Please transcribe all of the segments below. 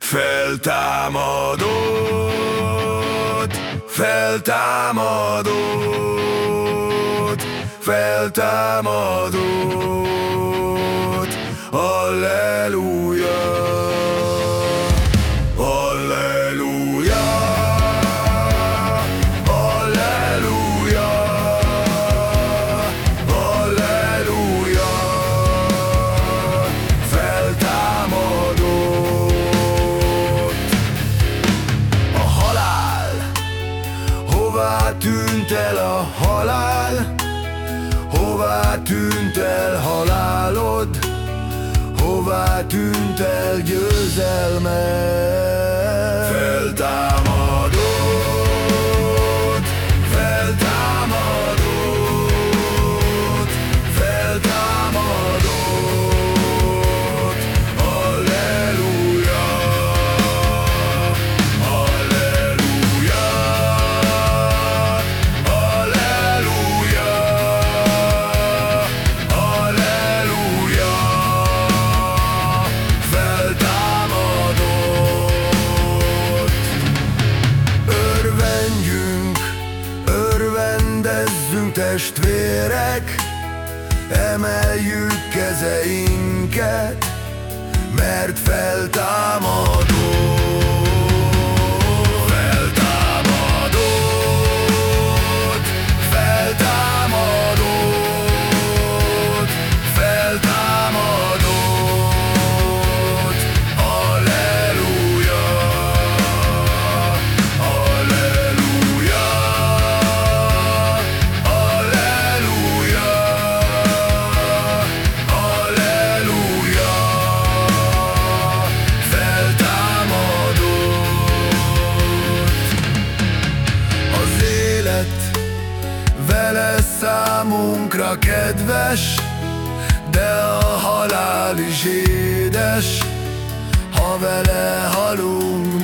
Feltámadott, feltámadott, feltámadott, Alleluja, tűnt el a halál? Hová tűnt el halálod? Hová tűnt el győzelmed? Örvendezzünk testvérek, emeljük kezeinket, mert feltámadott. Vele számunkra kedves, de a halál is édes, ha vele halunk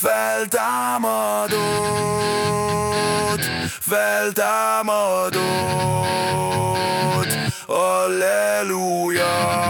feltámadott, feltámadott, Alleluja.